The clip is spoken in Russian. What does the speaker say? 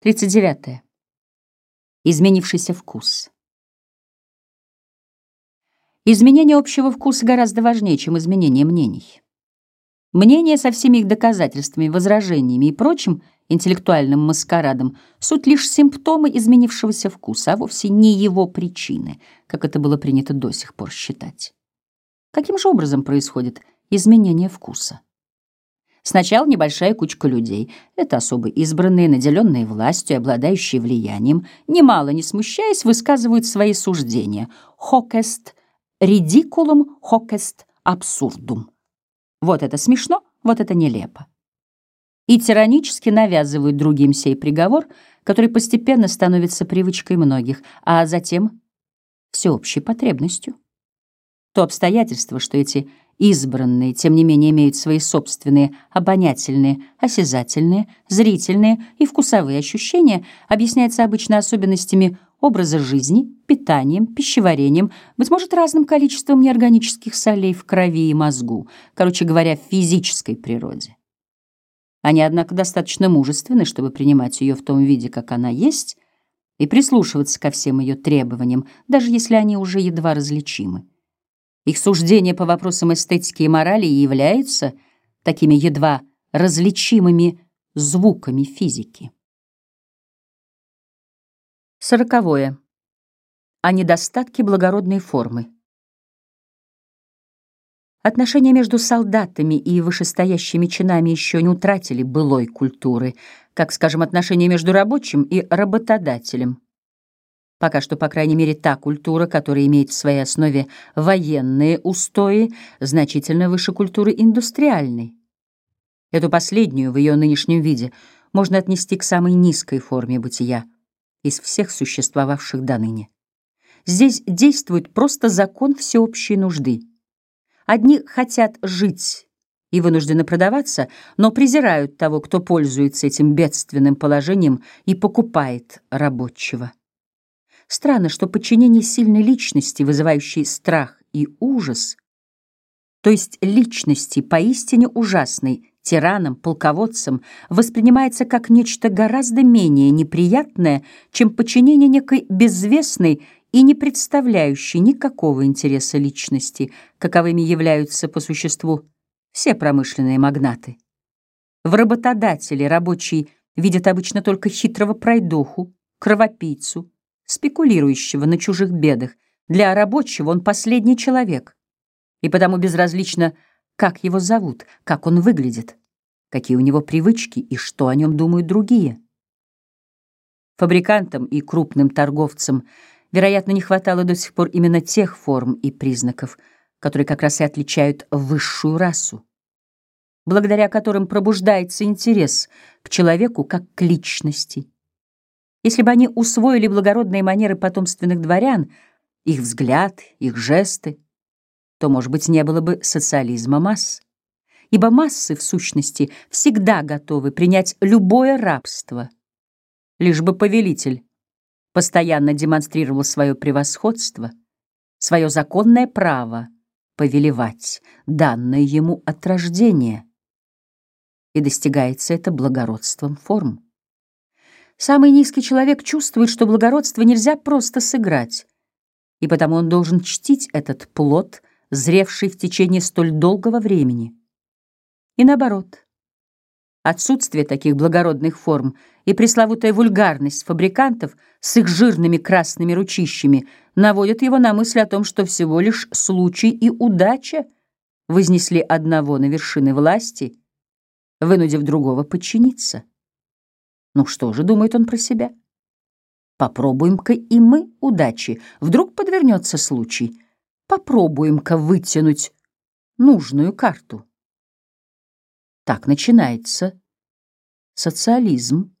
39. Изменившийся вкус. Изменение общего вкуса гораздо важнее, чем изменение мнений. Мнения со всеми их доказательствами, возражениями и прочим интеллектуальным маскарадом суть лишь симптомы изменившегося вкуса, а вовсе не его причины, как это было принято до сих пор считать. Каким же образом происходит изменение вкуса? Сначала небольшая кучка людей, это особо избранные, наделенные властью, обладающие влиянием, немало не смущаясь, высказывают свои суждения. «Хокест ridиculum, хокест абсурдум». Вот это смешно, вот это нелепо. И тиранически навязывают другим сей приговор, который постепенно становится привычкой многих, а затем всеобщей потребностью. То обстоятельство, что эти избранные, тем не менее, имеют свои собственные обонятельные, осязательные, зрительные и вкусовые ощущения, объясняется обычно особенностями образа жизни, питанием, пищеварением, быть может, разным количеством неорганических солей в крови и мозгу, короче говоря, в физической природе. Они, однако, достаточно мужественны, чтобы принимать ее в том виде, как она есть, и прислушиваться ко всем ее требованиям, даже если они уже едва различимы. Их суждения по вопросам эстетики и морали являются такими едва различимыми звуками физики. Сороковое. О недостатке благородной формы. Отношения между солдатами и вышестоящими чинами еще не утратили былой культуры, как, скажем, отношения между рабочим и работодателем. Пока что, по крайней мере, та культура, которая имеет в своей основе военные устои, значительно выше культуры индустриальной. Эту последнюю в ее нынешнем виде можно отнести к самой низкой форме бытия из всех существовавших до ныне. Здесь действует просто закон всеобщей нужды. Одни хотят жить и вынуждены продаваться, но презирают того, кто пользуется этим бедственным положением и покупает рабочего. Странно, что подчинение сильной личности, вызывающей страх и ужас, то есть личности поистине ужасной, тираном, полководцем, воспринимается как нечто гораздо менее неприятное, чем подчинение некой безвестной и не представляющей никакого интереса личности, каковыми являются по существу все промышленные магнаты. В работодателе рабочий видит обычно только хитрого пройдоху, кровопийцу, спекулирующего на чужих бедах. Для рабочего он последний человек. И потому безразлично, как его зовут, как он выглядит, какие у него привычки и что о нем думают другие. Фабрикантам и крупным торговцам, вероятно, не хватало до сих пор именно тех форм и признаков, которые как раз и отличают высшую расу, благодаря которым пробуждается интерес к человеку как к личности если бы они усвоили благородные манеры потомственных дворян, их взгляд, их жесты, то, может быть, не было бы социализма масс. Ибо массы, в сущности, всегда готовы принять любое рабство, лишь бы повелитель постоянно демонстрировал свое превосходство, свое законное право повелевать, данное ему от рождения. И достигается это благородством форм. Самый низкий человек чувствует, что благородство нельзя просто сыграть, и потому он должен чтить этот плод, зревший в течение столь долгого времени. И наоборот, отсутствие таких благородных форм и пресловутая вульгарность фабрикантов с их жирными красными ручищами наводят его на мысль о том, что всего лишь случай и удача вознесли одного на вершины власти, вынудив другого подчиниться. Ну что же, думает он про себя. Попробуем-ка и мы удачи. Вдруг подвернется случай. Попробуем-ка вытянуть нужную карту. Так начинается социализм.